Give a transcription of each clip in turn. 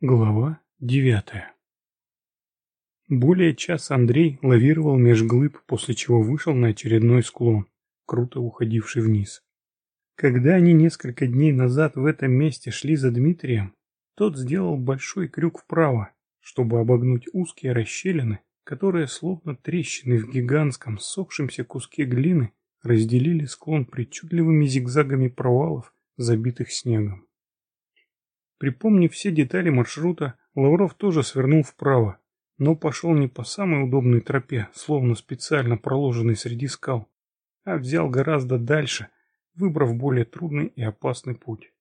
Глава девятая Более часа Андрей лавировал меж глыб, после чего вышел на очередной склон, круто уходивший вниз. Когда они несколько дней назад в этом месте шли за Дмитрием, тот сделал большой крюк вправо, чтобы обогнуть узкие расщелины, которые, словно трещины в гигантском сохшемся куске глины, разделили склон причудливыми зигзагами провалов, забитых снегом. Припомнив все детали маршрута, Лавров тоже свернул вправо, но пошел не по самой удобной тропе, словно специально проложенной среди скал, а взял гораздо дальше, выбрав более трудный и опасный путь.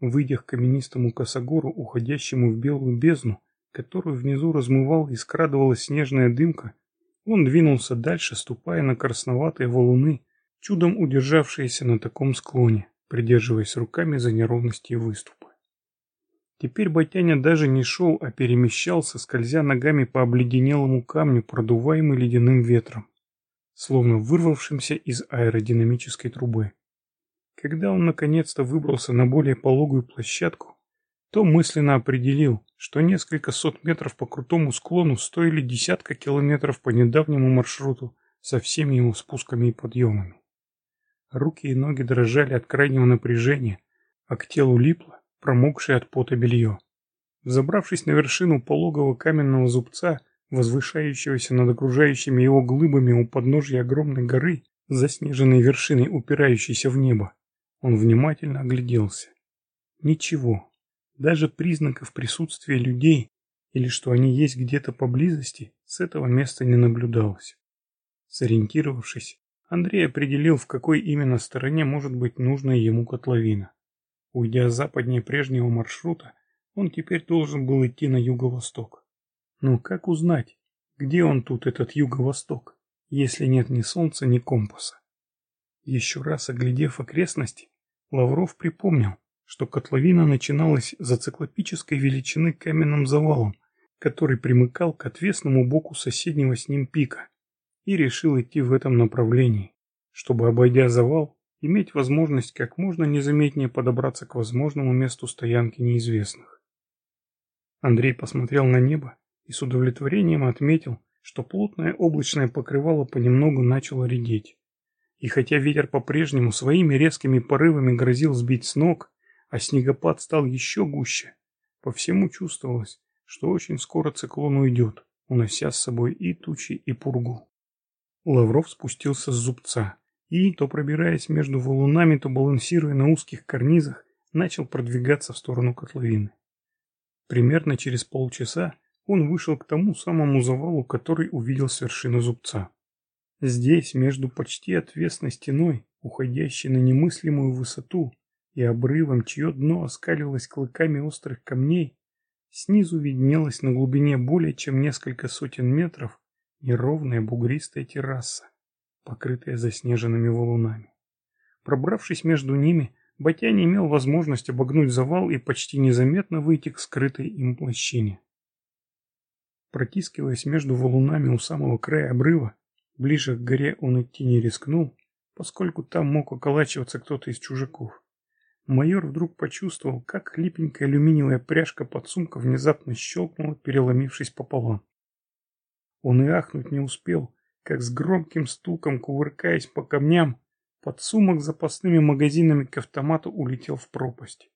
Выйдя к каменистому косогору, уходящему в белую бездну, которую внизу размывал и скрадывалась снежная дымка, он двинулся дальше, ступая на красноватые валуны, чудом удержавшиеся на таком склоне, придерживаясь руками за неровности выступа. Теперь Батяня даже не шел, а перемещался, скользя ногами по обледенелому камню, продуваемый ледяным ветром, словно вырвавшимся из аэродинамической трубы. Когда он наконец-то выбрался на более пологую площадку, то мысленно определил, что несколько сот метров по крутому склону стоили десятка километров по недавнему маршруту со всеми его спусками и подъемами. Руки и ноги дрожали от крайнего напряжения, а к телу липло, промокшее от пота белье. Взобравшись на вершину пологого каменного зубца, возвышающегося над окружающими его глыбами у подножья огромной горы, заснеженной вершиной, упирающейся в небо, он внимательно огляделся. Ничего, даже признаков присутствия людей или что они есть где-то поблизости, с этого места не наблюдалось. Сориентировавшись, Андрей определил, в какой именно стороне может быть нужная ему котловина. Уйдя западнее прежнего маршрута, он теперь должен был идти на юго-восток. Но как узнать, где он тут, этот юго-восток, если нет ни солнца, ни компаса? Еще раз оглядев окрестности, Лавров припомнил, что котловина начиналась за циклопической величины каменным завалом, который примыкал к отвесному боку соседнего с ним пика, и решил идти в этом направлении, чтобы, обойдя завал, иметь возможность как можно незаметнее подобраться к возможному месту стоянки неизвестных. Андрей посмотрел на небо и с удовлетворением отметил, что плотное облачное покрывало понемногу начало редеть. И хотя ветер по-прежнему своими резкими порывами грозил сбить с ног, а снегопад стал еще гуще, по всему чувствовалось, что очень скоро циклон уйдет, унося с собой и тучи, и пургу. Лавров спустился с зубца и, то пробираясь между валунами, то балансируя на узких карнизах, начал продвигаться в сторону котловины. Примерно через полчаса он вышел к тому самому завалу, который увидел с вершины зубца. Здесь, между почти отвесной стеной, уходящей на немыслимую высоту, и обрывом, чье дно оскалилось клыками острых камней, снизу виднелась на глубине более чем несколько сотен метров неровная бугристая терраса покрытая заснеженными валунами. Пробравшись между ними, Батяня имел возможность обогнуть завал и почти незаметно выйти к скрытой им площине. Протискиваясь между валунами у самого края обрыва, ближе к горе он идти не рискнул, поскольку там мог околачиваться кто-то из чужаков. Майор вдруг почувствовал, как хлипенькая алюминиевая пряжка подсумка внезапно щелкнула, переломившись пополам. Он и ахнуть не успел, как с громким стуком, кувыркаясь по камням, подсумок с запасными магазинами к автомату улетел в пропасть.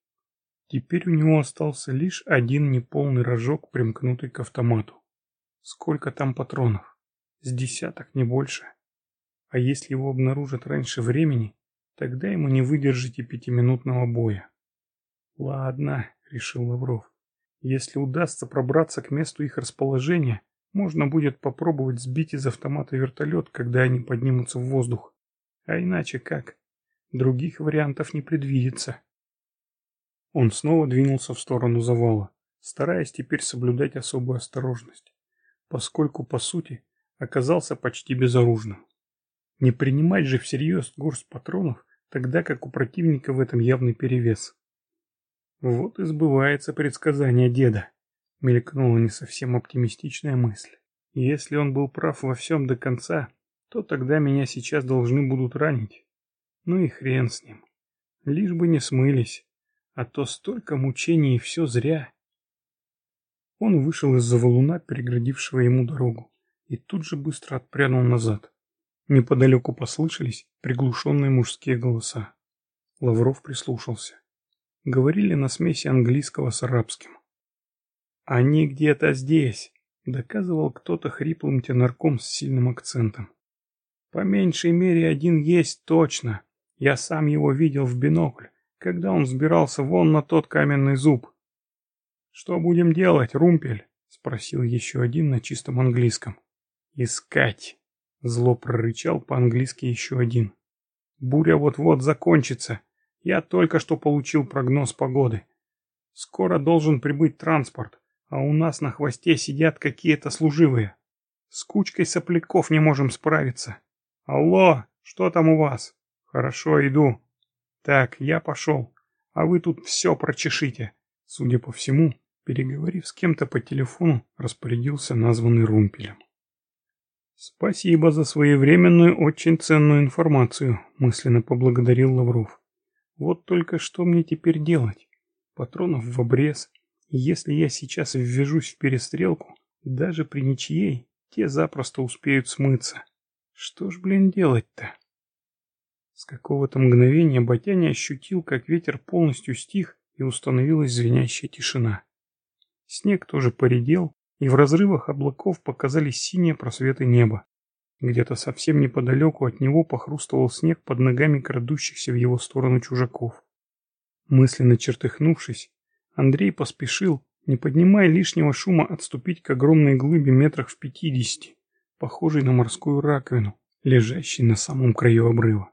Теперь у него остался лишь один неполный рожок, примкнутый к автомату. Сколько там патронов? С десяток, не больше. А если его обнаружат раньше времени, тогда ему не выдержать и пятиминутного боя. Ладно, решил Лавров. Если удастся пробраться к месту их расположения, можно будет попробовать сбить из автомата вертолет, когда они поднимутся в воздух. А иначе как? Других вариантов не предвидится. Он снова двинулся в сторону завала, стараясь теперь соблюдать особую осторожность, поскольку, по сути, оказался почти безоружным. Не принимать же всерьез горсть патронов, тогда как у противника в этом явный перевес. Вот и сбывается предсказание деда мелькнула не совсем оптимистичная мысль. Если он был прав во всем до конца, то тогда меня сейчас должны будут ранить. Ну и хрен с ним. Лишь бы не смылись, а то столько мучений и все зря. Он вышел из-за валуна, переградившего ему дорогу, и тут же быстро отпрянул назад. Неподалеку послышались приглушенные мужские голоса. Лавров прислушался. Говорили на смеси английского с арабским. «Они где-то здесь», — доказывал кто-то хриплым тенорком с сильным акцентом. «По меньшей мере один есть точно. Я сам его видел в бинокль, когда он взбирался вон на тот каменный зуб». «Что будем делать, Румпель?» — спросил еще один на чистом английском. «Искать!» — зло прорычал по-английски еще один. «Буря вот-вот закончится. Я только что получил прогноз погоды. Скоро должен прибыть транспорт а у нас на хвосте сидят какие-то служивые. С кучкой сопляков не можем справиться. Алло, что там у вас? Хорошо, иду. Так, я пошел, а вы тут все прочешите. Судя по всему, переговорив с кем-то по телефону, распорядился названный Румпелем. «Спасибо за своевременную, очень ценную информацию», — мысленно поблагодарил Лавров. «Вот только что мне теперь делать? Патронов в обрез, если я сейчас ввяжусь в перестрелку, даже при ничьей, те запросто успеют смыться. Что ж, блин, делать-то? С какого-то мгновения Батяня ощутил, как ветер полностью стих и установилась звенящая тишина. Снег тоже поредел, и в разрывах облаков показались синие просветы неба. Где-то совсем неподалеку от него похрустывал снег под ногами крадущихся в его сторону чужаков. Мысленно чертыхнувшись, Андрей поспешил, не поднимая лишнего шума, отступить к огромной глыбе метрах в пятидесяти, похожей на морскую раковину, лежащей на самом краю обрыва.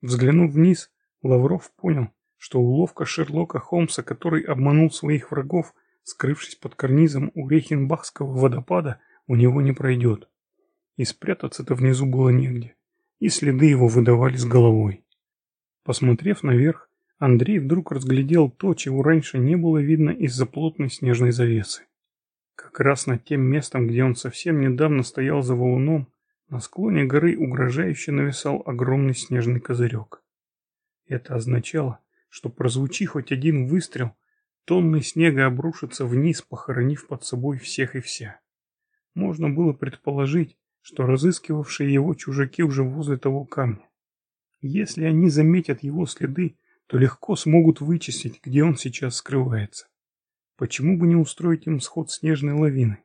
Взглянув вниз, Лавров понял, что уловка Шерлока Холмса, который обманул своих врагов, скрывшись под карнизом у Рейхенбахского водопада, у него не пройдет. И спрятаться-то внизу было негде, и следы его выдавали с головой. Посмотрев наверх, Андрей вдруг разглядел то, чего раньше не было видно из-за плотной снежной завесы. Как раз над тем местом, где он совсем недавно стоял за валуном, на склоне горы угрожающе нависал огромный снежный козырек. Это означало, что прозвучи хоть один выстрел, тонны снега обрушатся вниз, похоронив под собой всех и вся. Можно было предположить, что разыскивавшие его чужаки уже возле того камня. Если они заметят его следы, то легко смогут вычислить, где он сейчас скрывается. Почему бы не устроить им сход снежной лавины?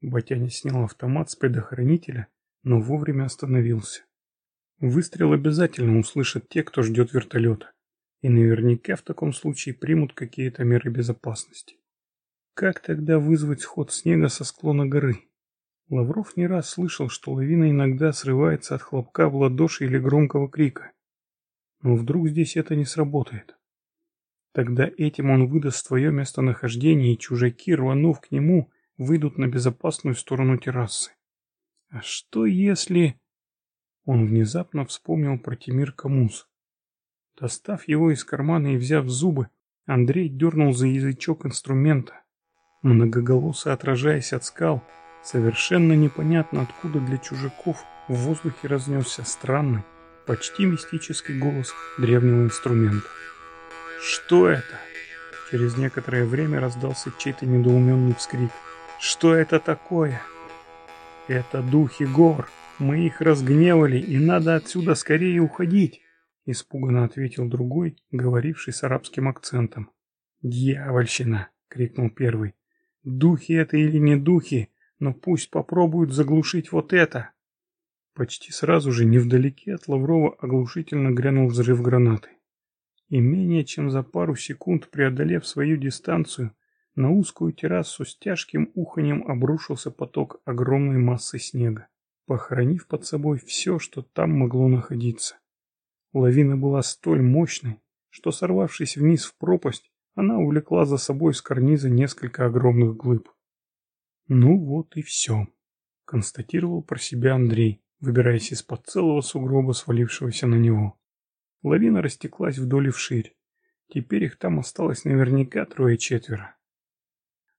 Батяня снял автомат с предохранителя, но вовремя остановился. Выстрел обязательно услышат те, кто ждет вертолета, и наверняка в таком случае примут какие-то меры безопасности. Как тогда вызвать сход снега со склона горы? Лавров не раз слышал, что лавина иногда срывается от хлопка в ладоши или громкого крика. Но вдруг здесь это не сработает? Тогда этим он выдаст свое местонахождение, и чужаки, рванув к нему, выйдут на безопасную сторону террасы. А что если... Он внезапно вспомнил про Тимир Камус. Достав его из кармана и взяв зубы, Андрей дернул за язычок инструмента. Многоголосо отражаясь от скал, совершенно непонятно откуда для чужаков в воздухе разнесся странный, почти мистический голос древнего инструмента. «Что это?» Через некоторое время раздался чей-то недоуменный вскрик. «Что это такое?» «Это духи гор. Мы их разгневали, и надо отсюда скорее уходить!» Испуганно ответил другой, говоривший с арабским акцентом. «Дьявольщина!» — крикнул первый. «Духи это или не духи, но пусть попробуют заглушить вот это!» Почти сразу же, невдалеке от Лаврова, оглушительно грянул взрыв гранаты. И менее чем за пару секунд, преодолев свою дистанцию, на узкую террасу с тяжким уханьем обрушился поток огромной массы снега, похоронив под собой все, что там могло находиться. Лавина была столь мощной, что, сорвавшись вниз в пропасть, она увлекла за собой с карниза несколько огромных глыб. «Ну вот и все», — констатировал про себя Андрей выбираясь из-под целого сугроба, свалившегося на него. Лавина растеклась вдоль и вширь. Теперь их там осталось наверняка трое-четверо.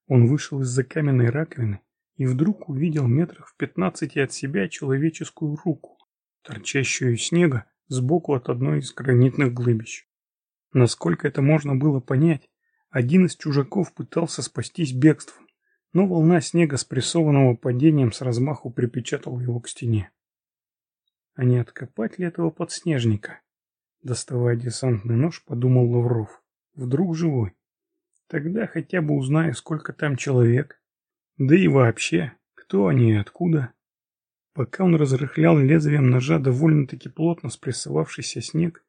Он вышел из-за каменной раковины и вдруг увидел метрах в пятнадцати от себя человеческую руку, торчащую из снега сбоку от одной из гранитных глыбищ. Насколько это можно было понять, один из чужаков пытался спастись бегством, но волна снега, спрессованного падением с размаху, припечатала его к стене. А не откопать ли этого подснежника? Доставая десантный нож, подумал Лавров. Вдруг живой. Тогда хотя бы узнаю, сколько там человек. Да и вообще, кто они и откуда. Пока он разрыхлял лезвием ножа довольно-таки плотно спрессовавшийся снег,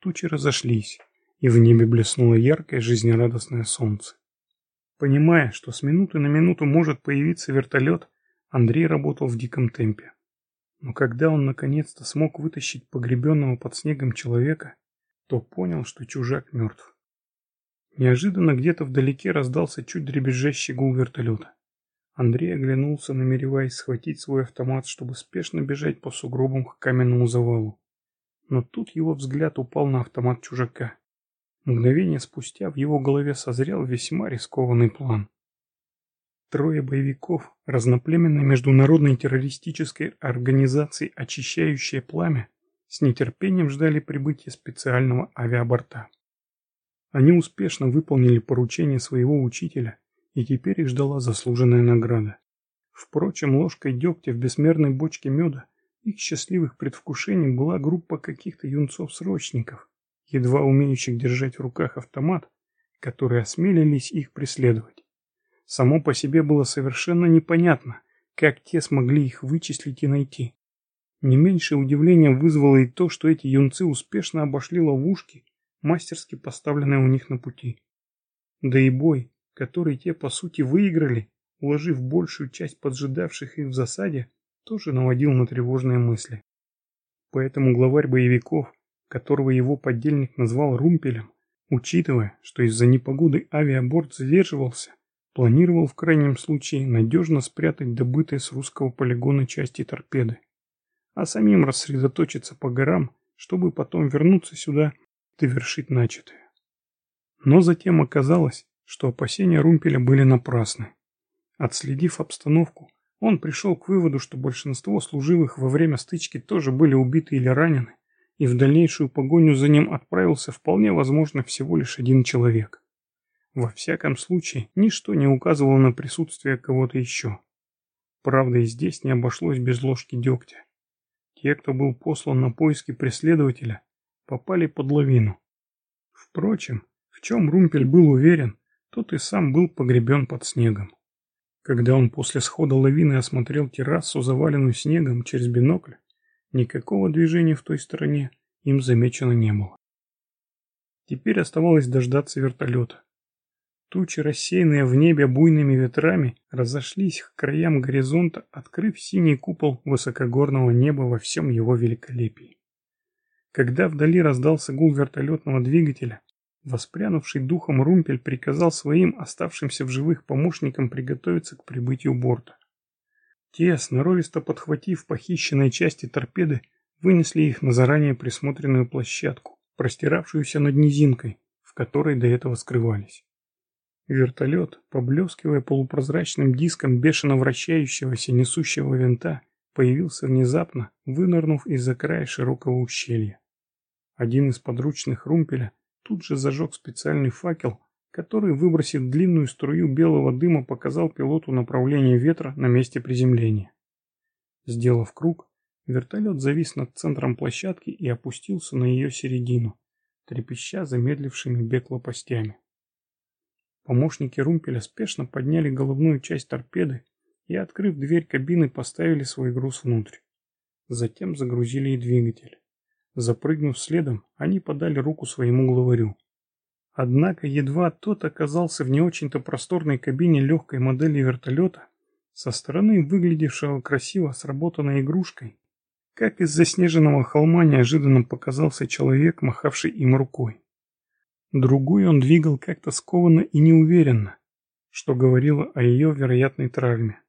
тучи разошлись, и в небе блеснуло яркое жизнерадостное солнце. Понимая, что с минуты на минуту может появиться вертолет, Андрей работал в диком темпе. Но когда он наконец-то смог вытащить погребенного под снегом человека, то понял, что чужак мертв. Неожиданно где-то вдалеке раздался чуть дребезжащий гул вертолета. Андрей оглянулся, намереваясь схватить свой автомат, чтобы спешно бежать по сугробам к каменному завалу. Но тут его взгляд упал на автомат чужака. Мгновение спустя в его голове созрел весьма рискованный план. Трое боевиков разноплеменной международной террористической организации «Очищающее пламя» с нетерпением ждали прибытия специального авиаборта. Они успешно выполнили поручение своего учителя, и теперь их ждала заслуженная награда. Впрочем, ложкой дегтя в бессмерной бочке меда их счастливых предвкушений была группа каких-то юнцов-срочников, едва умеющих держать в руках автомат, которые осмелились их преследовать. Само по себе было совершенно непонятно, как те смогли их вычислить и найти. Не меньшее удивление вызвало и то, что эти юнцы успешно обошли ловушки, мастерски поставленные у них на пути. Да и бой, который те по сути выиграли, уложив большую часть поджидавших их в засаде, тоже наводил на тревожные мысли. Поэтому главарь боевиков которого его подельник назвал Румпелем, учитывая, что из-за непогоды авиаборт задерживался, планировал в крайнем случае надежно спрятать добытые с русского полигона части торпеды, а самим рассредоточиться по горам, чтобы потом вернуться сюда и довершить начатое. Но затем оказалось, что опасения Румпеля были напрасны. Отследив обстановку, он пришел к выводу, что большинство служивых во время стычки тоже были убиты или ранены, и в дальнейшую погоню за ним отправился вполне возможно всего лишь один человек. Во всяком случае, ничто не указывало на присутствие кого-то еще. Правда, и здесь не обошлось без ложки дегтя. Те, кто был послан на поиски преследователя, попали под лавину. Впрочем, в чем Румпель был уверен, тот и сам был погребен под снегом. Когда он после схода лавины осмотрел террасу, заваленную снегом через бинокль, Никакого движения в той стороне им замечено не было. Теперь оставалось дождаться вертолета. Тучи, рассеянные в небе буйными ветрами, разошлись к краям горизонта, открыв синий купол высокогорного неба во всем его великолепии. Когда вдали раздался гул вертолетного двигателя, воспрянувший духом Румпель приказал своим оставшимся в живых помощникам приготовиться к прибытию борта. Те, сноровисто подхватив похищенные части торпеды, вынесли их на заранее присмотренную площадку, простиравшуюся над низинкой, в которой до этого скрывались. Вертолет, поблескивая полупрозрачным диском бешено вращающегося несущего винта, появился внезапно, вынырнув из-за края широкого ущелья. Один из подручных румпеля тут же зажег специальный факел, который, выбросив длинную струю белого дыма, показал пилоту направление ветра на месте приземления. Сделав круг, вертолет завис над центром площадки и опустился на ее середину, трепеща замедлившими бег лопастями. Помощники румпеля спешно подняли головную часть торпеды и, открыв дверь кабины, поставили свой груз внутрь. Затем загрузили и двигатель. Запрыгнув следом, они подали руку своему главарю. Однако едва тот оказался в не очень-то просторной кабине легкой модели вертолета, со стороны выглядевшего красиво сработанной игрушкой, как из заснеженного холма неожиданно показался человек, махавший им рукой. Другой он двигал как-то скованно и неуверенно, что говорило о ее вероятной травме.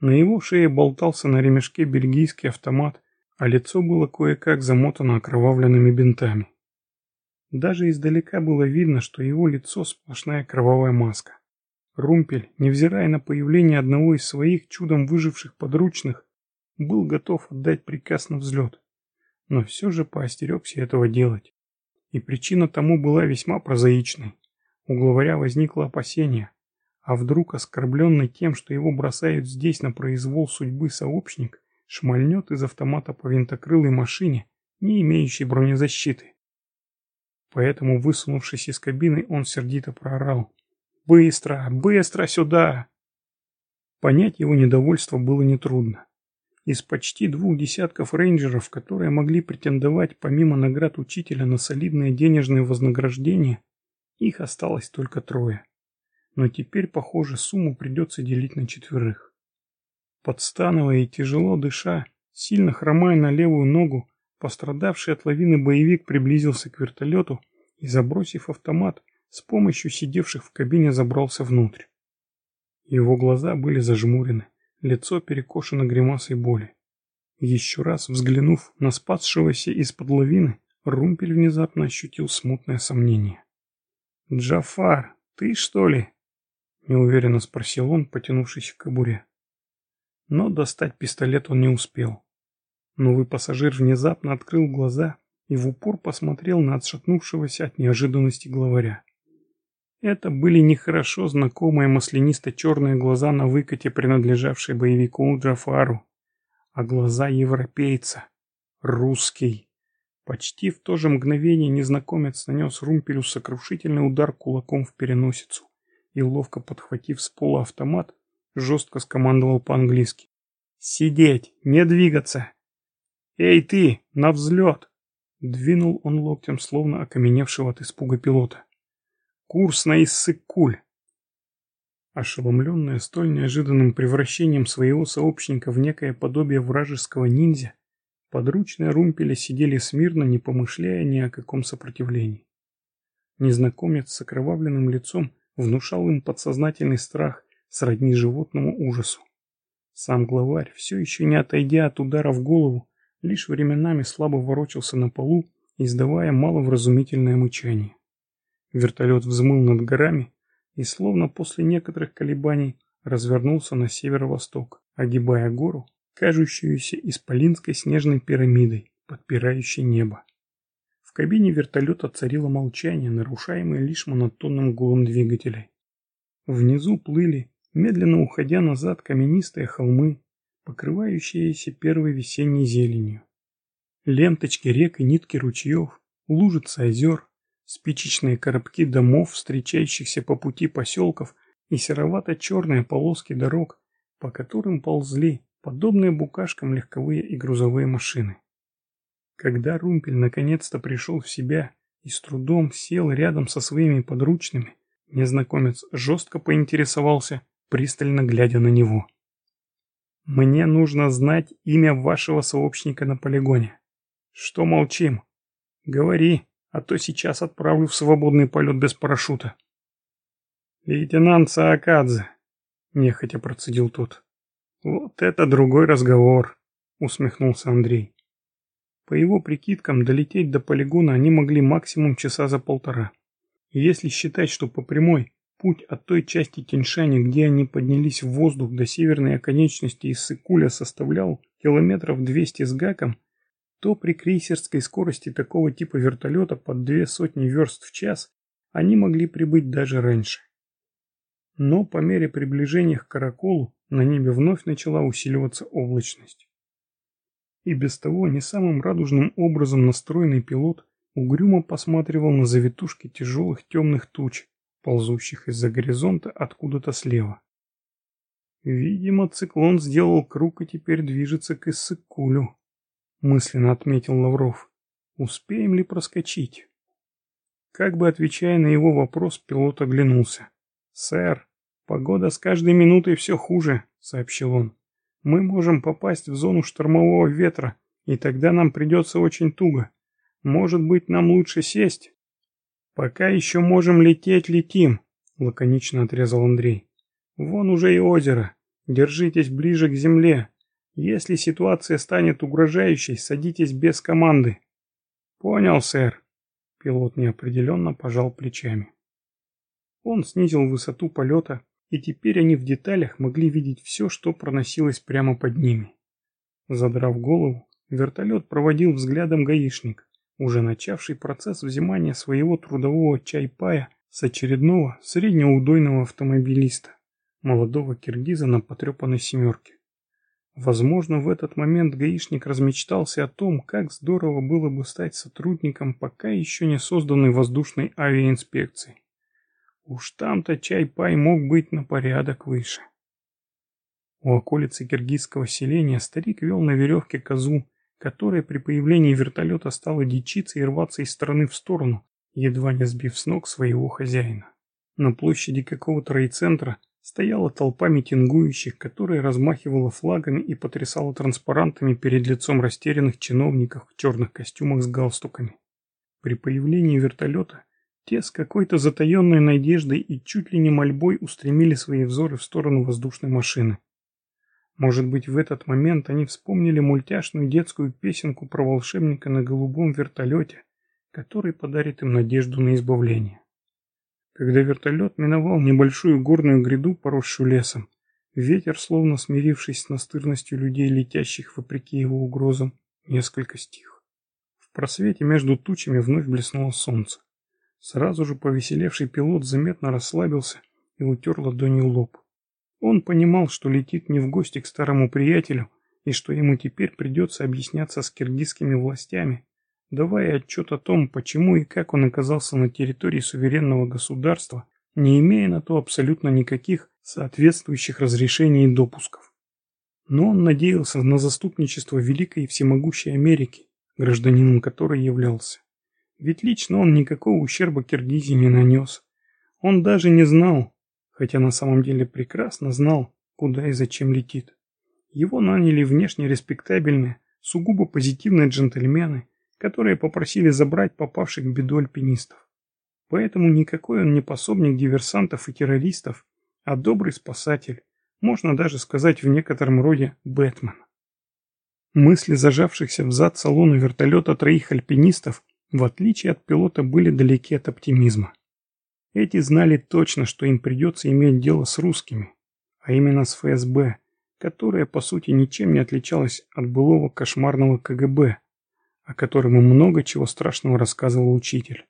На его шее болтался на ремешке бельгийский автомат, а лицо было кое-как замотано окровавленными бинтами. Даже издалека было видно, что его лицо сплошная кровавая маска. Румпель, невзирая на появление одного из своих чудом выживших подручных, был готов отдать приказ на взлет. Но все же поостерегся этого делать. И причина тому была весьма прозаичной. У главаря возникло опасение. А вдруг оскорбленный тем, что его бросают здесь на произвол судьбы сообщник, шмальнет из автомата по винтокрылой машине, не имеющей бронезащиты. Поэтому, высунувшись из кабины, он сердито проорал. «Быстро! Быстро сюда!» Понять его недовольство было нетрудно. Из почти двух десятков рейнджеров, которые могли претендовать помимо наград учителя на солидное денежное вознаграждение, их осталось только трое. Но теперь, похоже, сумму придется делить на четверых. Подстановая и тяжело дыша, сильно хромая на левую ногу, пострадавший от лавины боевик приблизился к вертолету и, забросив автомат, с помощью сидевших в кабине забрался внутрь. Его глаза были зажмурены, лицо перекошено гримасой боли. Еще раз взглянув на спасшегося из-под лавины, Румпель внезапно ощутил смутное сомнение. «Джафар, ты что ли?» – неуверенно спросил он, потянувшись к кобуре. Но достать пистолет он не успел. Новый пассажир внезапно открыл глаза и в упор посмотрел на отшатнувшегося от неожиданности главаря. Это были нехорошо знакомые маслянисто-черные глаза на выкате, принадлежавшие боевику Джафару, а глаза европейца, русский. Почти в то же мгновение незнакомец нанес Румпелю сокрушительный удар кулаком в переносицу и, ловко подхватив с пола автомат, жестко скомандовал по-английски. «Сидеть! Не двигаться!» «Эй ты! На взлет!» Двинул он локтем, словно окаменевшего от испуга пилота. Курс на Иссык-Куль. Ошеломленная столь неожиданным превращением своего сообщника в некое подобие вражеского ниндзя, подручные румпеля сидели смирно, не помышляя ни о каком сопротивлении. Незнакомец с окровавленным лицом внушал им подсознательный страх сродни животному ужасу. Сам главарь, все еще не отойдя от удара в голову, лишь временами слабо ворочался на полу, издавая маловразумительное мычание. Вертолет взмыл над горами и, словно после некоторых колебаний, развернулся на северо-восток, огибая гору, кажущуюся исполинской снежной пирамидой, подпирающей небо. В кабине вертолета царило молчание, нарушаемое лишь монотонным гулом двигателей. Внизу плыли, медленно уходя назад, каменистые холмы, покрывающиеся первой весенней зеленью. Ленточки рек и нитки ручьев, лужицы озер, спичечные коробки домов, встречающихся по пути поселков и серовато-черные полоски дорог, по которым ползли, подобные букашкам легковые и грузовые машины. Когда Румпель наконец-то пришел в себя и с трудом сел рядом со своими подручными, незнакомец жестко поинтересовался, пристально глядя на него. «Мне нужно знать имя вашего сообщника на полигоне. Что молчим? Говори!» А то сейчас отправлю в свободный полет без парашюта. Лейтенант Саакадзе, нехотя процедил тот. Вот это другой разговор, усмехнулся Андрей. По его прикидкам, долететь до полигона они могли максимум часа за полтора. если считать, что по прямой путь от той части Тяньшани, где они поднялись в воздух до северной оконечности Иссыкуля составлял километров 200 с гаком, то при крейсерской скорости такого типа вертолета под две сотни верст в час они могли прибыть даже раньше. Но по мере приближения к Караколу на небе вновь начала усиливаться облачность. И без того не самым радужным образом настроенный пилот угрюмо посматривал на завитушки тяжелых темных туч, ползущих из-за горизонта откуда-то слева. Видимо, циклон сделал круг и теперь движется к Иссык-Кулю мысленно отметил Лавров. Успеем ли проскочить? Как бы отвечая на его вопрос, пилот оглянулся. «Сэр, погода с каждой минутой все хуже», — сообщил он. «Мы можем попасть в зону штормового ветра, и тогда нам придется очень туго. Может быть, нам лучше сесть?» «Пока еще можем лететь, летим», — лаконично отрезал Андрей. «Вон уже и озеро. Держитесь ближе к земле. Если ситуация станет угрожающей, садитесь без команды. Понял, сэр. Пилот неопределенно пожал плечами. Он снизил высоту полета, и теперь они в деталях могли видеть все, что проносилось прямо под ними. Задрав голову, вертолет проводил взглядом гаишник, уже начавший процесс взимания своего трудового чайпая с очередного среднеудойного автомобилиста. молодого киргиза на потрепанной семерке. Возможно, в этот момент гаишник размечтался о том, как здорово было бы стать сотрудником пока еще не созданной воздушной авиаинспекции. Уж там-то чай-пай мог быть на порядок выше. У околицы киргизского селения старик вел на веревке козу, которая при появлении вертолета стала дичиться и рваться из стороны в сторону, едва не сбив с ног своего хозяина. На площади какого-то райцентра стояла толпа митингующих, которая размахивала флагами и потрясала транспарантами перед лицом растерянных чиновников в черных костюмах с галстуками. При появлении вертолета те с какой-то затаенной надеждой и чуть ли не мольбой устремили свои взоры в сторону воздушной машины. Может быть, в этот момент они вспомнили мультяшную детскую песенку про волшебника на голубом вертолете, который подарит им надежду на избавление. Когда вертолет миновал небольшую горную гряду, поросшую лесом, ветер, словно смирившись с настырностью людей, летящих вопреки его угрозам, несколько стих. В просвете между тучами вновь блеснуло солнце. Сразу же повеселевший пилот заметно расслабился и утер ладонью лоб. Он понимал, что летит не в гости к старому приятелю, и что ему теперь придется объясняться с киргизскими властями, давая отчет о том, почему и как он оказался на территории суверенного государства, не имея на то абсолютно никаких соответствующих разрешений и допусков. Но он надеялся на заступничество великой и всемогущей Америки, гражданином которой являлся. Ведь лично он никакого ущерба Киргизии не нанес. Он даже не знал, хотя на самом деле прекрасно знал, куда и зачем летит. Его наняли внешне респектабельные, сугубо позитивные джентльмены, которые попросили забрать попавших в беду альпинистов. Поэтому никакой он не пособник диверсантов и террористов, а добрый спасатель, можно даже сказать в некотором роде Бэтмен. Мысли зажавшихся в зад салона вертолета троих альпинистов, в отличие от пилота, были далеки от оптимизма. Эти знали точно, что им придется иметь дело с русскими, а именно с ФСБ, которая по сути ничем не отличалась от былого кошмарного КГБ, о котором им много чего страшного рассказывал учитель.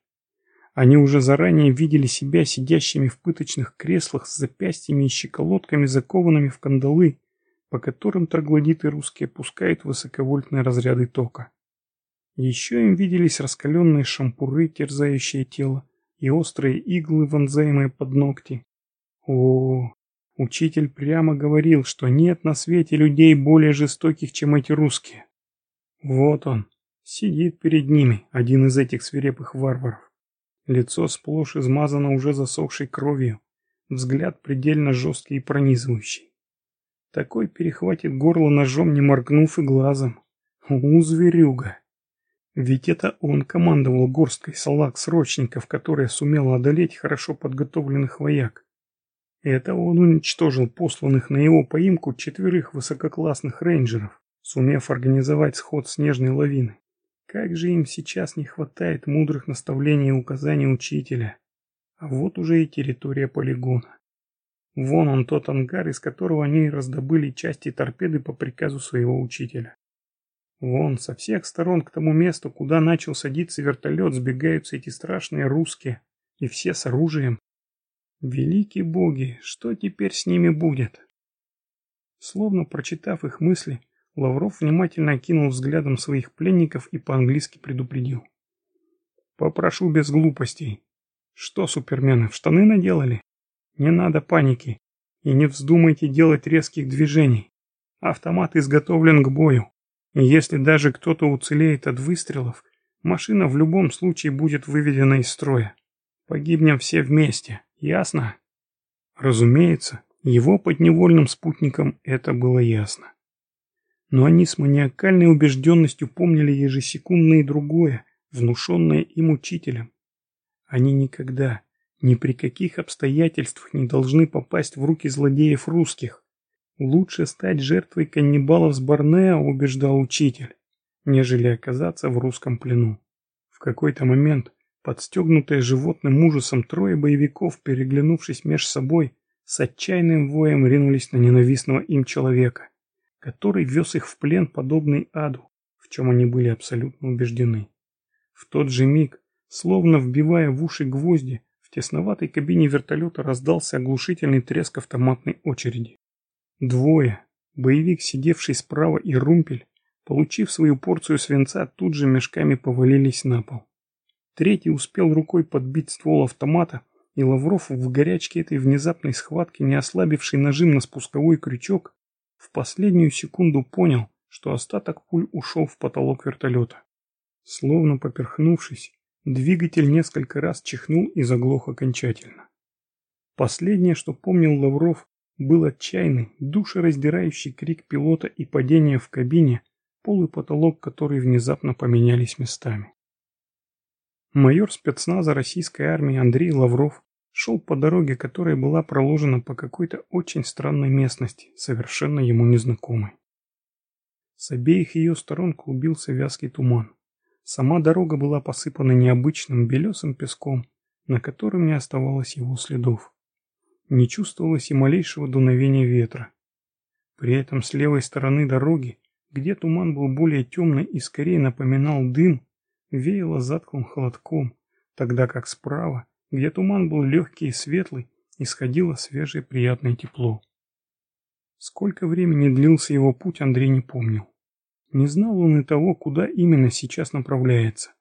Они уже заранее видели себя сидящими в пыточных креслах с запястьями и щеколотками, закованными в кандалы, по которым троглодиты русские пускают высоковольтные разряды тока. Еще им виделись раскаленные шампуры, терзающие тело, и острые иглы, вонзаемые под ногти. О, учитель прямо говорил, что нет на свете людей более жестоких, чем эти русские. Вот он, Сидит перед ними один из этих свирепых варваров. Лицо сплошь измазано уже засохшей кровью, взгляд предельно жесткий и пронизывающий. Такой перехватит горло ножом, не моргнув и глазом. У, зверюга! Ведь это он командовал горсткой салак-срочников, которая сумела одолеть хорошо подготовленных вояк. Это он уничтожил посланных на его поимку четверых высококлассных рейнджеров, сумев организовать сход снежной лавины. Как же им сейчас не хватает мудрых наставлений и указаний учителя. А вот уже и территория полигона. Вон он тот ангар, из которого они раздобыли части торпеды по приказу своего учителя. Вон, со всех сторон к тому месту, куда начал садиться вертолет, сбегаются эти страшные русские, и все с оружием. Великие боги, что теперь с ними будет? Словно прочитав их мысли, Лавров внимательно окинул взглядом своих пленников и по-английски предупредил. «Попрошу без глупостей. Что, супермены, в штаны наделали? Не надо паники. И не вздумайте делать резких движений. Автомат изготовлен к бою. И если даже кто-то уцелеет от выстрелов, машина в любом случае будет выведена из строя. Погибнем все вместе, ясно?» Разумеется, его подневольным спутникам это было ясно. Но они с маниакальной убежденностью помнили ежесекундно и другое, внушенное им учителем. Они никогда, ни при каких обстоятельствах не должны попасть в руки злодеев русских. Лучше стать жертвой каннибалов с Борнео, убеждал учитель, нежели оказаться в русском плену. В какой-то момент, подстегнутые животным ужасом, трое боевиков, переглянувшись меж собой, с отчаянным воем ринулись на ненавистного им человека который вез их в плен, подобный аду, в чем они были абсолютно убеждены. В тот же миг, словно вбивая в уши гвозди, в тесноватой кабине вертолета раздался оглушительный треск автоматной очереди. Двое, боевик, сидевший справа, и румпель, получив свою порцию свинца, тут же мешками повалились на пол. Третий успел рукой подбить ствол автомата, и Лавров в горячке этой внезапной схватки, не ослабивший нажим на спусковой крючок, в последнюю секунду понял, что остаток пуль ушел в потолок вертолета. Словно поперхнувшись, двигатель несколько раз чихнул и заглох окончательно. Последнее, что помнил Лавров, был отчаянный, душераздирающий крик пилота и падение в кабине, пол и потолок которой внезапно поменялись местами. Майор спецназа российской армии Андрей Лавров шел по дороге, которая была проложена по какой-то очень странной местности, совершенно ему незнакомой. С обеих ее сторон клубился вязкий туман. Сама дорога была посыпана необычным белесым песком, на котором не оставалось его следов. Не чувствовалось и малейшего дуновения ветра. При этом с левой стороны дороги, где туман был более темный и скорее напоминал дым, веяло затклым холодком, тогда как справа, где туман был легкий и светлый, исходило свежее приятное тепло. Сколько времени длился его путь, Андрей не помнил. Не знал он и того, куда именно сейчас направляется.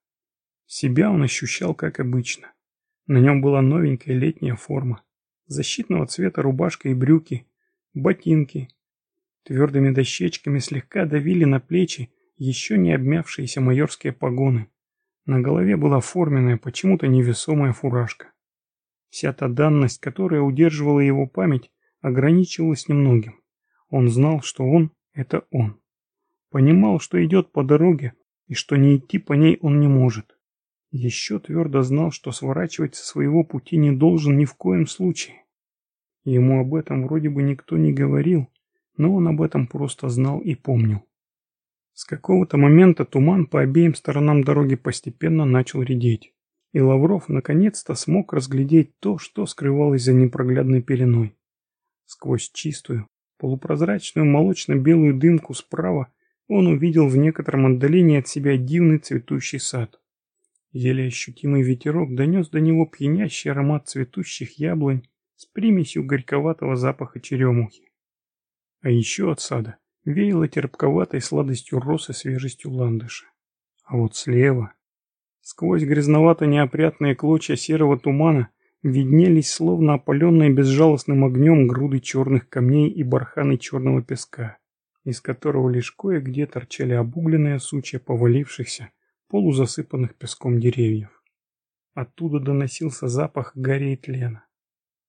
Себя он ощущал как обычно. На нем была новенькая летняя форма, защитного цвета рубашка и брюки, ботинки. Твердыми дощечками слегка давили на плечи еще не обмявшиеся майорские погоны. На голове была форменная, почему-то невесомая фуражка. Вся та данность, которая удерживала его память, ограничивалась немногим. Он знал, что он – это он. Понимал, что идет по дороге, и что не идти по ней он не может. Еще твердо знал, что сворачивать со своего пути не должен ни в коем случае. Ему об этом вроде бы никто не говорил, но он об этом просто знал и помнил. С какого-то момента туман по обеим сторонам дороги постепенно начал редеть, и Лавров наконец-то смог разглядеть то, что скрывалось за непроглядной пеленой. Сквозь чистую, полупрозрачную молочно-белую дымку справа он увидел в некотором отдалении от себя дивный цветущий сад. Еле ощутимый ветерок донес до него пьянящий аромат цветущих яблонь с примесью горьковатого запаха черемухи. А еще от сада веяло терпковатой сладостью роз и свежестью ландыша. А вот слева, сквозь грязновато-неопрятные клочья серого тумана, виднелись словно опаленные безжалостным огнем груды черных камней и барханы черного песка, из которого лишь кое-где торчали обугленные сучья повалившихся, полузасыпанных песком деревьев. Оттуда доносился запах и тлена.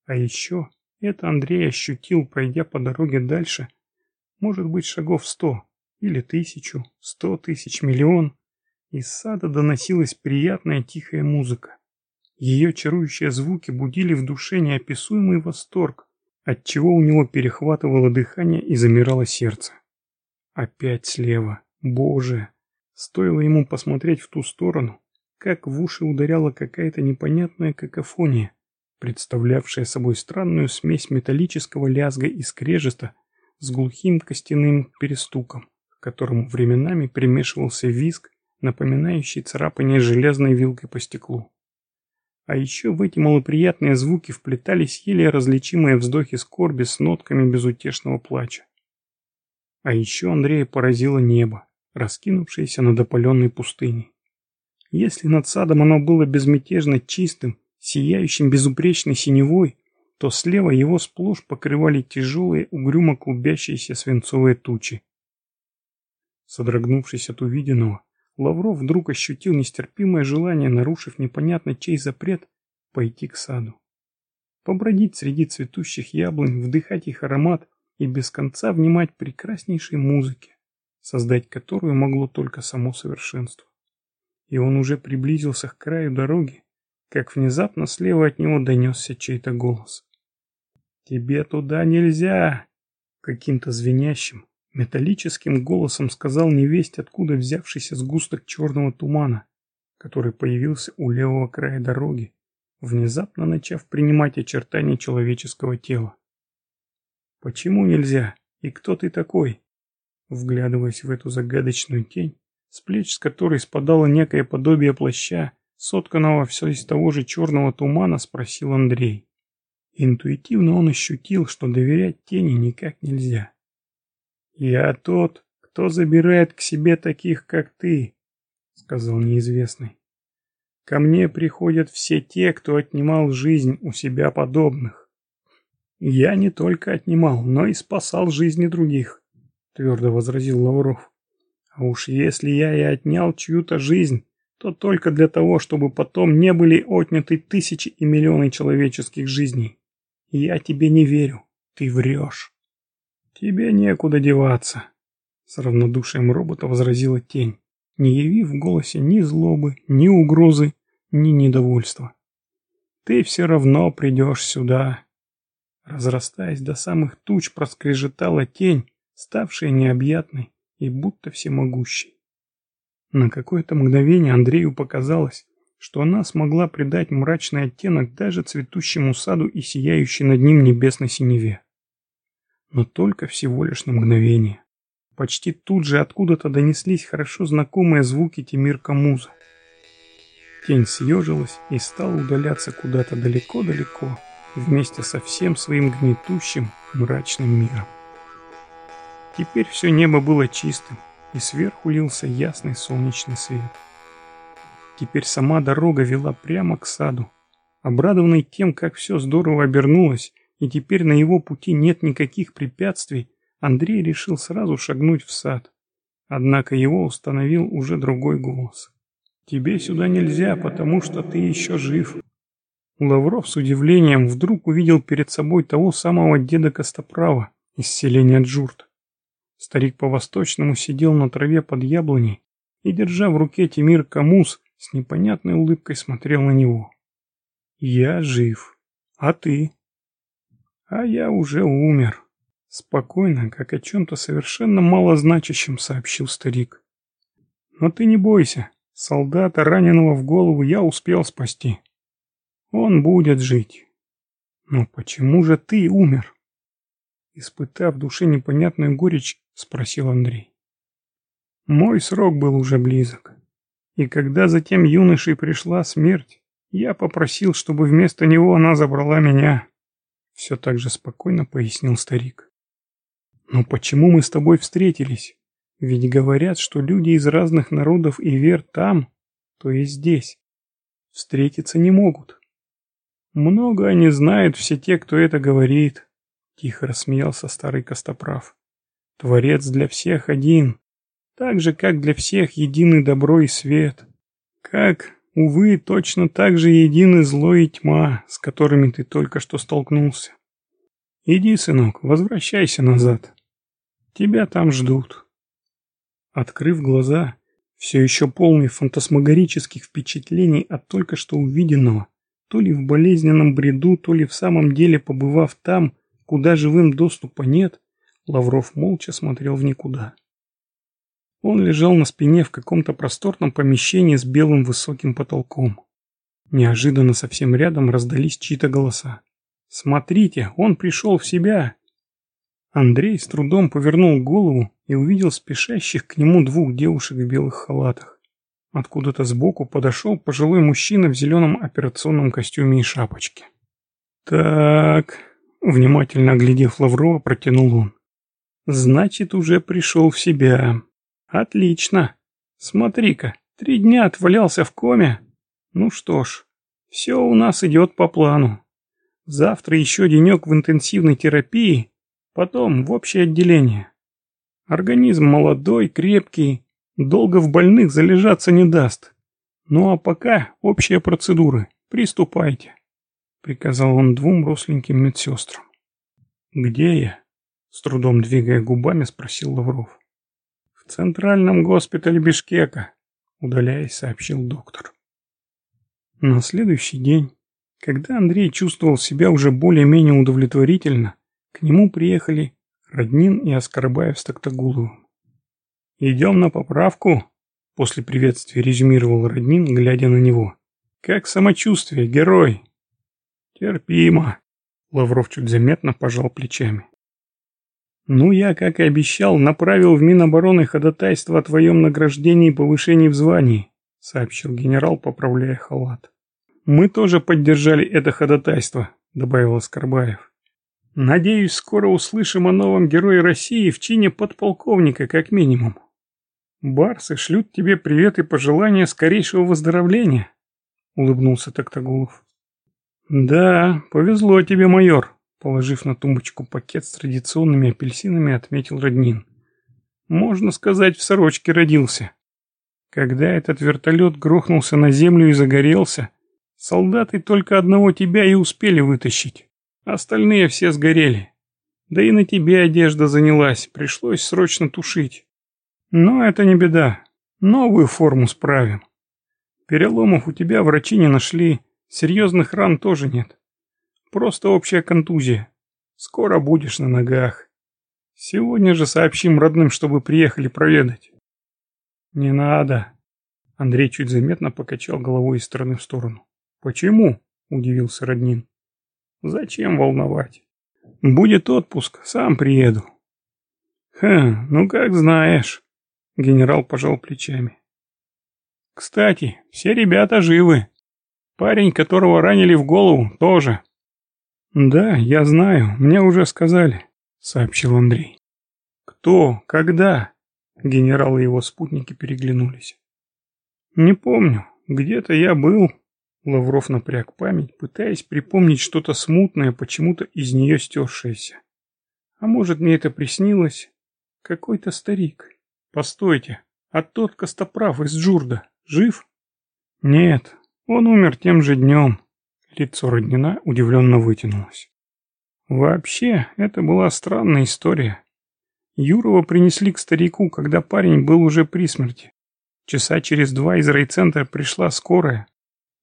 А еще это Андрей ощутил, пройдя по дороге дальше, может быть, шагов сто, или тысячу, сто тысяч, миллион. Из сада доносилась приятная тихая музыка. Ее чарующие звуки будили в душе неописуемый восторг, отчего у него перехватывало дыхание и замирало сердце. Опять слева. Боже! Стоило ему посмотреть в ту сторону, как в уши ударяла какая-то непонятная какофония, представлявшая собой странную смесь металлического лязга и скрежета с глухим костяным перестуком, к которому временами примешивался визг, напоминающий царапание железной вилкой по стеклу. А еще в эти малоприятные звуки вплетались еле различимые вздохи скорби с нотками безутешного плача. А еще Андрея поразило небо, раскинувшееся над опаленной пустыней. Если над садом оно было безмятежно чистым, сияющим безупречной синевой, то слева его сплошь покрывали тяжелые, угрюмо клубящиеся свинцовые тучи. Содрогнувшись от увиденного, Лавров вдруг ощутил нестерпимое желание, нарушив непонятно чей запрет, пойти к саду. Побродить среди цветущих яблонь, вдыхать их аромат и без конца внимать прекраснейшей музыке, создать которую могло только само совершенство. И он уже приблизился к краю дороги, как внезапно слева от него донесся чей-то голос. «Тебе туда нельзя!» Каким-то звенящим, металлическим голосом сказал невесть, откуда взявшийся сгусток черного тумана, который появился у левого края дороги, внезапно начав принимать очертания человеческого тела. «Почему нельзя? И кто ты такой?» Вглядываясь в эту загадочную тень, с плеч с которой спадало некое подобие плаща, сотканного все из того же черного тумана, спросил Андрей. Интуитивно он ощутил, что доверять тени никак нельзя. «Я тот, кто забирает к себе таких, как ты», — сказал неизвестный. «Ко мне приходят все те, кто отнимал жизнь у себя подобных. Я не только отнимал, но и спасал жизни других», — твердо возразил Лавров. «А уж если я и отнял чью-то жизнь, то только для того, чтобы потом не были отняты тысячи и миллионы человеческих жизней. Я тебе не верю. Ты врешь. Тебе некуда деваться. С равнодушием робота возразила тень, не явив в голосе ни злобы, ни угрозы, ни недовольства. Ты все равно придешь сюда. Разрастаясь до самых туч, проскрежетала тень, ставшая необъятной и будто всемогущей. На какое-то мгновение Андрею показалось, что она смогла придать мрачный оттенок даже цветущему саду и сияющей над ним небесной синеве. Но только всего лишь на мгновение. Почти тут же откуда-то донеслись хорошо знакомые звуки Тимирка Муза. Тень съежилась и стала удаляться куда-то далеко-далеко, вместе со всем своим гнетущим, мрачным миром. Теперь все небо было чистым, и сверху лился ясный солнечный свет. Теперь сама дорога вела прямо к саду. Обрадованный тем, как все здорово обернулось, и теперь на его пути нет никаких препятствий, Андрей решил сразу шагнуть в сад. Однако его установил уже другой голос. «Тебе сюда нельзя, потому что ты еще жив». Лавров с удивлением вдруг увидел перед собой того самого деда Костоправа из селения Джурт. Старик по-восточному сидел на траве под яблоней и, держа в руке Тимир Камус, с непонятной улыбкой смотрел на него. «Я жив. А ты?» «А я уже умер», — спокойно, как о чем-то совершенно малозначащем сообщил старик. «Но ты не бойся, солдата, раненого в голову, я успел спасти. Он будет жить. Но почему же ты умер?» Испытав в душе непонятную горечь, спросил Андрей. «Мой срок был уже близок. И когда затем юношей пришла смерть, я попросил, чтобы вместо него она забрала меня. Все так же спокойно пояснил старик. Но почему мы с тобой встретились? Ведь говорят, что люди из разных народов и вер там, то есть здесь, встретиться не могут. Много они знают все те, кто это говорит, тихо рассмеялся старый Костоправ. Творец для всех один, так же, как для всех едины добро и свет. Как, увы, точно так же едины зло и тьма, с которыми ты только что столкнулся. Иди, сынок, возвращайся назад. Тебя там ждут. Открыв глаза, все еще полный фантасмагорических впечатлений от только что увиденного, то ли в болезненном бреду, то ли в самом деле побывав там, куда живым доступа нет, Лавров молча смотрел в никуда. Он лежал на спине в каком-то просторном помещении с белым высоким потолком. Неожиданно совсем рядом раздались чьи-то голоса. «Смотрите, он пришел в себя!» Андрей с трудом повернул голову и увидел спешащих к нему двух девушек в белых халатах. Откуда-то сбоку подошел пожилой мужчина в зеленом операционном костюме и шапочке. «Так...» — внимательно оглядев Лаврова, протянул он. «Значит, уже пришел в себя. Отлично. Смотри-ка, три дня отвалялся в коме. Ну что ж, все у нас идет по плану. Завтра еще денек в интенсивной терапии, потом в общее отделение. Организм молодой, крепкий, долго в больных залежаться не даст. Ну а пока общие процедуры. Приступайте, приказал он двум росленьким медсестрам. Где я? С трудом двигая губами, спросил Лавров центральном госпитале Бишкека», — удаляясь, сообщил доктор. На следующий день, когда Андрей чувствовал себя уже более-менее удовлетворительно, к нему приехали Роднин и Аскарбаев с Токтагуловым. «Идем на поправку», — после приветствия резюмировал Роднин, глядя на него. «Как самочувствие, герой?» «Терпимо», — Лавров чуть заметно пожал плечами. Ну, я, как и обещал, направил в Минобороны ходатайство о твоем награждении и повышении в звании, — сообщил генерал, поправляя халат. «Мы тоже поддержали это ходатайство», — добавил Аскарбаев. «Надеюсь, скоро услышим о новом герое России в чине подполковника, как минимум. Барсы шлют тебе привет и пожелания скорейшего выздоровления», — улыбнулся Токтагулов. «Да, повезло тебе, майор», — положив на тумбочку пакет с традиционными апельсинами, отметил Роднин. «Можно сказать, в сорочке родился». Когда этот вертолет грохнулся на землю и загорелся, солдаты только одного тебя и успели вытащить. Остальные все сгорели. Да и на тебе одежда занялась, пришлось срочно тушить. Но это не беда, новую форму справим. Переломов у тебя врачи не нашли, серьезных ран тоже нет. Просто общая контузия. Скоро будешь на ногах. Сегодня же сообщим родным, чтобы приехали проведать. «Не надо!» Андрей чуть заметно покачал головой из стороны в сторону. «Почему?» – удивился Роднин. «Зачем волновать? Будет отпуск, сам приеду». «Хм, ну как знаешь», – генерал пожал плечами. «Кстати, все ребята живы. Парень, которого ранили в голову, тоже». «Да, я знаю, мне уже сказали», — сообщил Андрей. «Кто? Когда?» Генерал и его спутники переглянулись. «Не помню. Где-то я был...» Лавров напряг память, пытаясь припомнить что-то смутное, почему-то из нее стершееся. «А может, мне это приснилось? Какой-то старик. Постойте, а тот Костоправ из Джурда жив?» «Нет, он умер тем же днем». Лицо Роднина удивленно вытянулось. «Вообще, это была странная история. Юрова принесли к старику, когда парень был уже при смерти. Часа через два из райцентра пришла скорая.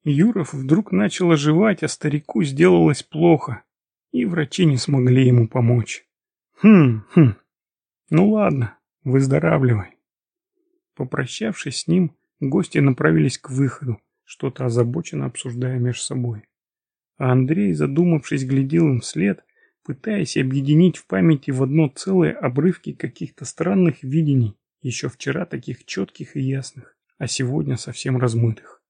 Юров вдруг начал оживать, а старику сделалось плохо, и врачи не смогли ему помочь. Хм, хм. Ну ладно, выздоравливай. Попрощавшись с ним, гости направились к выходу, что-то озабоченно обсуждая между собой. А Андрей, задумавшись, глядел им вслед, пытаясь объединить в памяти в одно целое обрывки каких-то странных видений, еще вчера таких четких и ясных, а сегодня совсем размытых.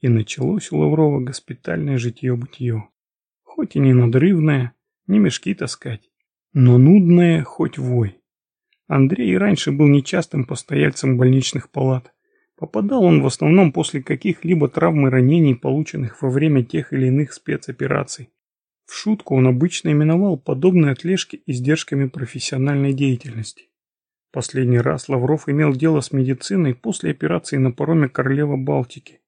И началось у Лаврова госпитальное житье-бытие. Хоть и не надрывное, не мешки таскать, но нудное хоть вой. Андрей раньше был нечастым постояльцем больничных палат. Попадал он в основном после каких-либо травм и ранений, полученных во время тех или иных спецопераций. В шутку он обычно именовал подобные отлежки издержками профессиональной деятельности. Последний раз Лавров имел дело с медициной после операции на пароме Королева Балтики.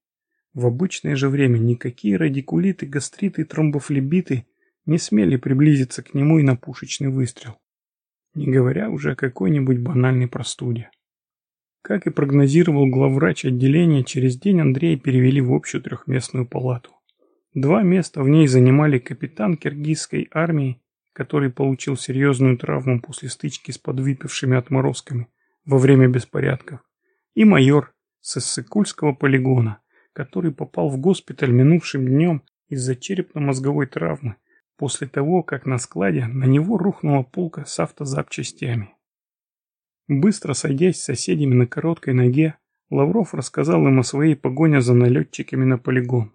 В обычное же время никакие радикулиты, гастриты и тромбофлебиты не смели приблизиться к нему и на пушечный выстрел. Не говоря уже о какой-нибудь банальной простуде. Как и прогнозировал главврач отделения, через день Андрея перевели в общую трехместную палату. Два места в ней занимали капитан киргизской армии, который получил серьезную травму после стычки с подвыпившими отморозками во время беспорядков, и майор с Иссыкульского полигона, который попал в госпиталь минувшим днем из-за черепно-мозговой травмы после того, как на складе на него рухнула полка с автозапчастями. Быстро сойдясь с соседями на короткой ноге, Лавров рассказал им о своей погоне за налетчиками на полигон.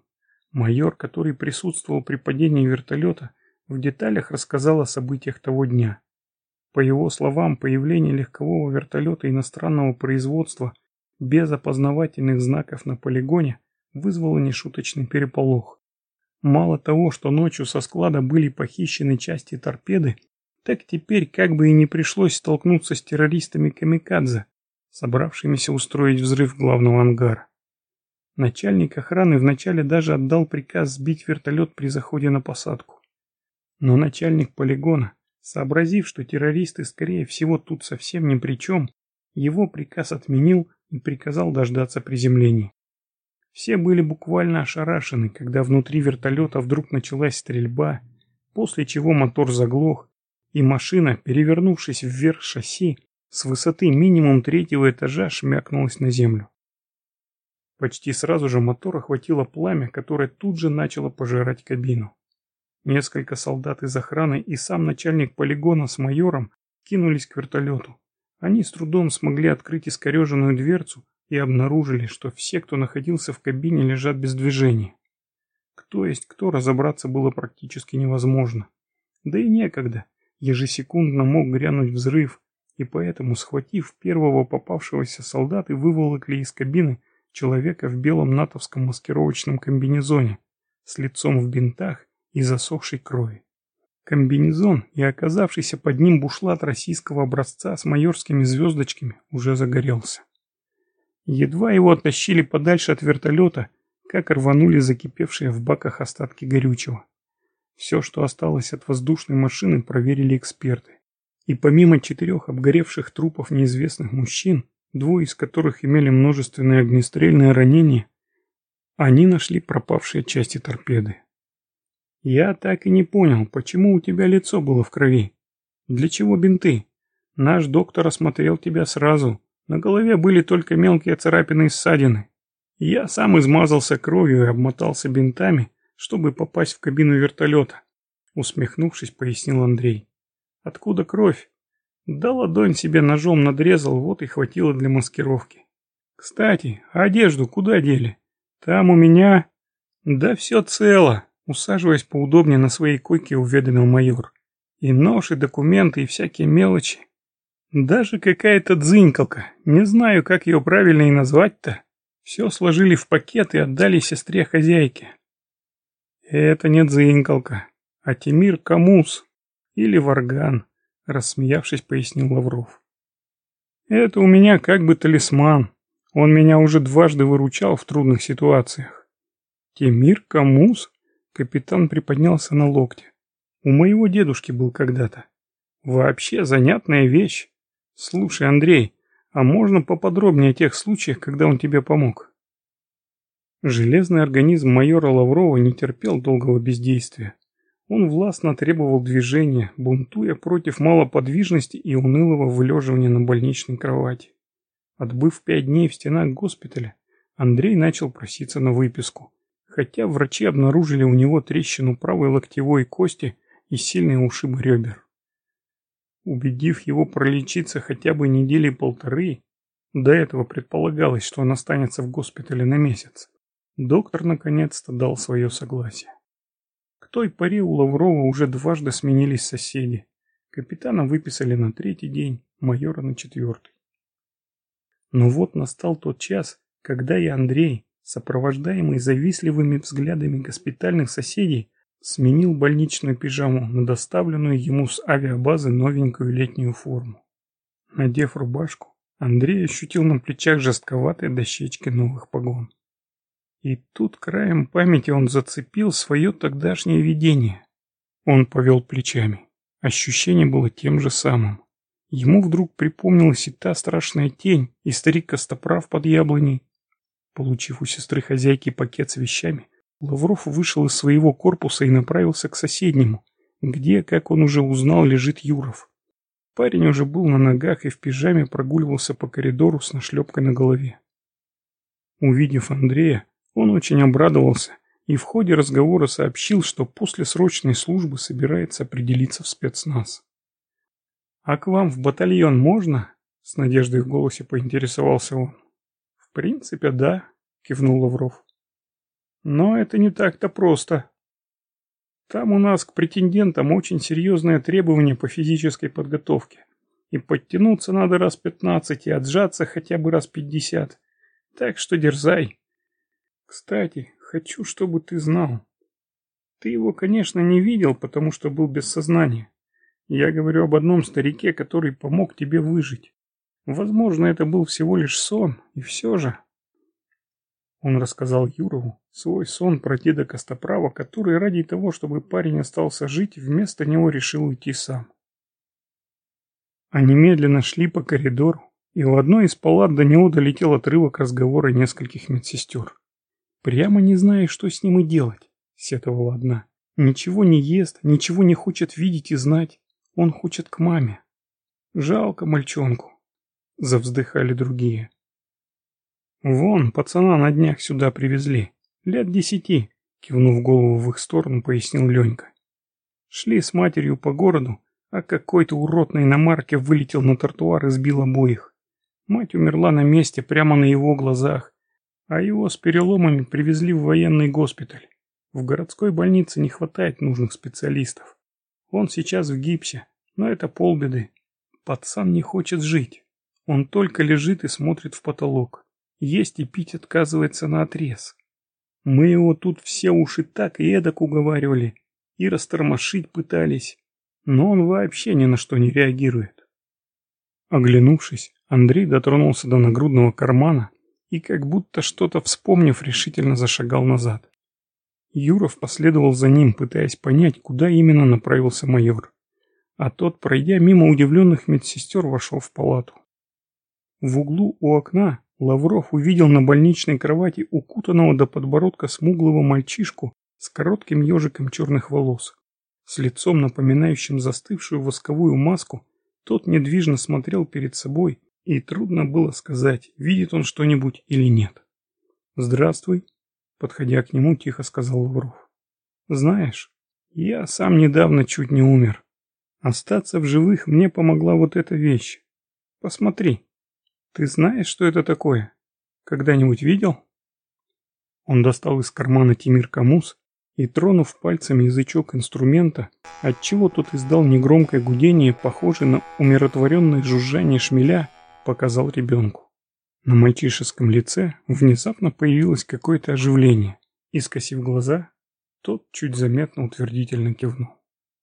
Майор, который присутствовал при падении вертолета, в деталях рассказал о событиях того дня. По его словам, появление легкового вертолета иностранного производства без опознавательных знаков на полигоне вызвало нешуточный переполох. Мало того, что ночью со склада были похищены части торпеды, так теперь как бы и не пришлось столкнуться с террористами Камикадзе, собравшимися устроить взрыв главного ангара. Начальник охраны вначале даже отдал приказ сбить вертолет при заходе на посадку. Но начальник полигона, сообразив, что террористы, скорее всего, тут совсем ни при чем, его приказ отменил и приказал дождаться приземления. Все были буквально ошарашены, когда внутри вертолета вдруг началась стрельба, после чего мотор заглох, и машина, перевернувшись вверх шасси, с высоты минимум третьего этажа шмякнулась на землю. Почти сразу же мотор охватило пламя, которое тут же начало пожирать кабину. Несколько солдат из охраны и сам начальник полигона с майором кинулись к вертолету. Они с трудом смогли открыть искореженную дверцу, и обнаружили, что все, кто находился в кабине, лежат без движения. Кто есть кто, разобраться было практически невозможно. Да и некогда. Ежесекундно мог грянуть взрыв, и поэтому, схватив первого попавшегося солдата, выволокли из кабины человека в белом натовском маскировочном комбинезоне с лицом в бинтах и засохшей крови. Комбинезон и оказавшийся под ним бушлат российского образца с майорскими звездочками уже загорелся. Едва его оттащили подальше от вертолета, как рванули закипевшие в баках остатки горючего. Все, что осталось от воздушной машины, проверили эксперты. И помимо четырех обгоревших трупов неизвестных мужчин, двое из которых имели множественные огнестрельные ранения, они нашли пропавшие части торпеды. Я так и не понял, почему у тебя лицо было в крови. Для чего бинты? Наш доктор осмотрел тебя сразу. На голове были только мелкие царапины и ссадины. Я сам измазался кровью и обмотался бинтами, чтобы попасть в кабину вертолета. Усмехнувшись, пояснил Андрей. Откуда кровь? Да ладонь себе ножом надрезал, вот и хватило для маскировки. Кстати, одежду куда дели? Там у меня... Да все цело, усаживаясь поудобнее на своей койке, уведомил майор. И нож, и документы, и всякие мелочи. Даже какая-то дзынькалка, не знаю, как ее правильно и назвать-то. Все сложили в пакет и отдали сестре-хозяйке. Это не дзынькалка, а Тимир Камус. Или Варган, рассмеявшись, пояснил Лавров. Это у меня как бы талисман. Он меня уже дважды выручал в трудных ситуациях. Темир Камус? Капитан приподнялся на локте. У моего дедушки был когда-то. Вообще занятная вещь. Слушай, Андрей, а можно поподробнее о тех случаях, когда он тебе помог? Железный организм майора Лаврова не терпел долгого бездействия. Он властно требовал движения, бунтуя против малоподвижности и унылого вылеживания на больничной кровати. Отбыв пять дней в стенах госпиталя, Андрей начал проситься на выписку, хотя врачи обнаружили у него трещину правой локтевой кости и сильные ушибы ребер. Убедив его пролечиться хотя бы недели полторы, до этого предполагалось, что он останется в госпитале на месяц, доктор наконец-то дал свое согласие той поре у Лаврова уже дважды сменились соседи. Капитана выписали на третий день, майора на четвертый. Но вот настал тот час, когда и Андрей, сопровождаемый завистливыми взглядами госпитальных соседей, сменил больничную пижаму на доставленную ему с авиабазы новенькую летнюю форму. Надев рубашку, Андрей ощутил на плечах жестковатые дощечки новых погон. И тут краем памяти он зацепил свое тогдашнее видение. Он повел плечами. Ощущение было тем же самым. Ему вдруг припомнилась и та страшная тень, и старик Костоправ под яблоней. Получив у сестры хозяйки пакет с вещами, Лавров вышел из своего корпуса и направился к соседнему, где, как он уже узнал, лежит Юров. Парень уже был на ногах и в пижаме прогуливался по коридору с нашлепкой на голове. Увидев Андрея, он очень обрадовался и в ходе разговора сообщил, что после срочной службы собирается определиться в спецназ. «А к вам в батальон можно?» — с надеждой в голосе поинтересовался он. «В принципе, да», — кивнул Лавров. «Но это не так-то просто. Там у нас к претендентам очень серьезные требования по физической подготовке. И подтянуться надо раз пятнадцать, и отжаться хотя бы раз пятьдесят. Так что дерзай». Кстати, хочу, чтобы ты знал. Ты его, конечно, не видел, потому что был без сознания. Я говорю об одном старике, который помог тебе выжить. Возможно, это был всего лишь сон, и все же... Он рассказал Юрову свой сон про деда Костоправа, который ради того, чтобы парень остался жить, вместо него решил уйти сам. Они медленно шли по коридору, и в одной из палат до него долетел отрывок разговора нескольких медсестер. Прямо не зная, что с ним и делать, сетовала одна. Ничего не ест, ничего не хочет видеть и знать. Он хочет к маме. Жалко мальчонку. Завздыхали другие. Вон, пацана на днях сюда привезли. Лет десяти, кивнув голову в их сторону, пояснил Ленька. Шли с матерью по городу, а какой-то урод на иномарке вылетел на тротуар и сбил обоих. Мать умерла на месте, прямо на его глазах, а его с переломами привезли в военный госпиталь. В городской больнице не хватает нужных специалистов. Он сейчас в гипсе, но это полбеды. Пацан не хочет жить. Он только лежит и смотрит в потолок. Есть и пить отказывается на отрез. Мы его тут все уши так и эдак уговаривали и растормошить пытались, но он вообще ни на что не реагирует. Оглянувшись, Андрей дотронулся до нагрудного кармана и, как будто что-то вспомнив, решительно зашагал назад. Юров последовал за ним, пытаясь понять, куда именно направился майор. А тот, пройдя мимо удивленных медсестер, вошел в палату. В углу у окна Лавров увидел на больничной кровати укутанного до подбородка смуглого мальчишку с коротким ежиком черных волос. С лицом, напоминающим застывшую восковую маску, тот недвижно смотрел перед собой, и трудно было сказать, видит он что-нибудь или нет. «Здравствуй», — подходя к нему, тихо сказал Лавров. «Знаешь, я сам недавно чуть не умер. Остаться в живых мне помогла вот эта вещь. Посмотри. Ты знаешь, что это такое? Когда-нибудь видел?» Он достал из кармана Тимир Камус и, тронув пальцем язычок инструмента, отчего тот издал негромкое гудение, похожее на умиротворенное жужжание шмеля, показал ребенку. На мальчишеском лице внезапно появилось какое-то оживление, и, скосив глаза, тот чуть заметно утвердительно кивнул.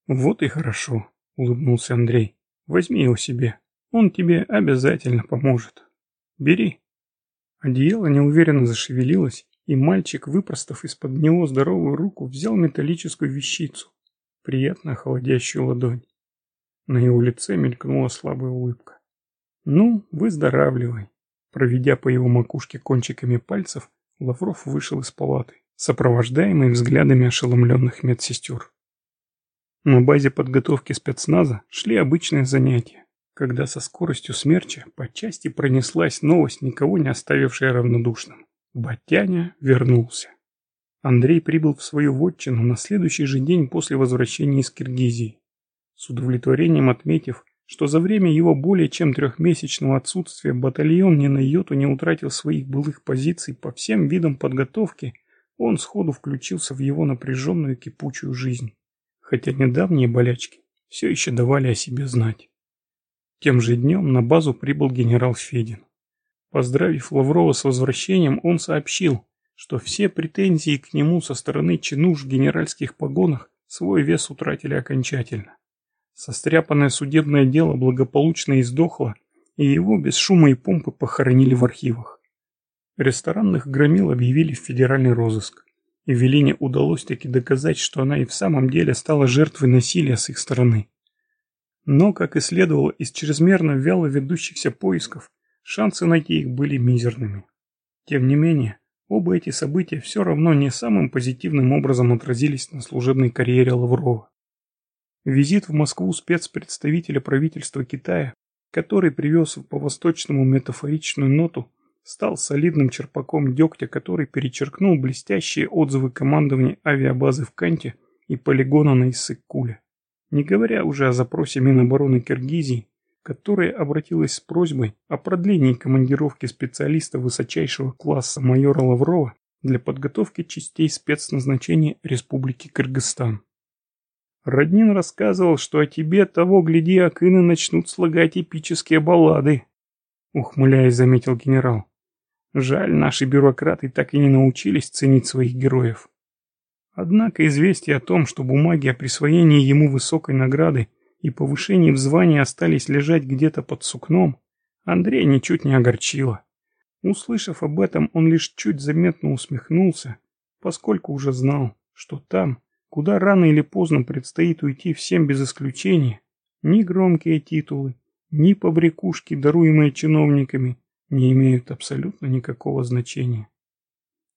«Вот и хорошо», — улыбнулся Андрей. «Возьми его себе, он тебе обязательно поможет. Бери». Одеяло неуверенно зашевелилось, и мальчик, выпростав из-под него здоровую руку, взял металлическую вещицу, приятно холодящую ладонь. На его лице мелькнула слабая улыбка. «Ну, выздоравливай». Проведя по его макушке кончиками пальцев, Лавров вышел из палаты, сопровождаемый взглядами ошеломленных медсестер. На базе подготовки спецназа шли обычные занятия, когда со скоростью смерча по части пронеслась новость, никого не оставившая равнодушным. Батяня вернулся. Андрей прибыл в свою вотчину на следующий же день после возвращения из Киргизии. С удовлетворением отметив, что за время его более чем трехмесячного отсутствия батальон ни на йоту не утратил своих былых позиций по всем видам подготовки, он сходу включился в его напряженную кипучую жизнь. Хотя недавние болячки все еще давали о себе знать. Тем же днем на базу прибыл генерал Федин. Поздравив Лаврова с возвращением, он сообщил, что все претензии к нему со стороны чинуш в генеральских погонах свой вес утратили окончательно. Состряпанное судебное дело благополучно издохло, и его без шума и помпы похоронили в архивах. Ресторанных громил объявили в федеральный розыск, и Велине удалось таки доказать, что она и в самом деле стала жертвой насилия с их стороны. Но, как и следовало из чрезмерно вяло ведущихся поисков, Шансы найти их были мизерными. Тем не менее, оба эти события все равно не самым позитивным образом отразились на служебной карьере Лаврова. Визит в Москву спецпредставителя правительства Китая, который привез по восточному метафоричную ноту, стал солидным черпаком дегтя, который перечеркнул блестящие отзывы командования авиабазы в Канте и полигона на Иссык-Куле. Не говоря уже о запросе Минобороны Киргизии, которая обратилась с просьбой о продлении командировки специалиста высочайшего класса майора Лаврова для подготовки частей спецназначения Республики Кыргызстан. Роднин рассказывал, что о тебе того, гляди, акины начнут слагать эпические баллады, ухмыляясь, заметил генерал. Жаль, наши бюрократы так и не научились ценить своих героев. Однако известие о том, что бумаги о присвоении ему высокой награды и повышение в звании остались лежать где-то под сукном, Андрей ничуть не огорчило. Услышав об этом, он лишь чуть заметно усмехнулся, поскольку уже знал, что там, куда рано или поздно предстоит уйти всем без исключения, ни громкие титулы, ни побрякушки, даруемые чиновниками, не имеют абсолютно никакого значения.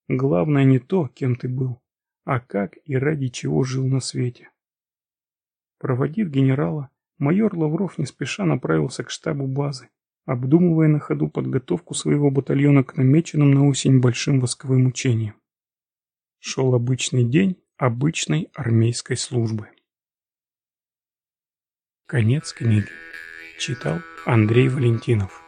Главное не то, кем ты был, а как и ради чего жил на свете. Проводив генерала, майор Лавров не спеша направился к штабу базы, обдумывая на ходу подготовку своего батальона к намеченным на осень большим восковым учениям. Шел обычный день обычной армейской службы. Конец книги. Читал Андрей Валентинов.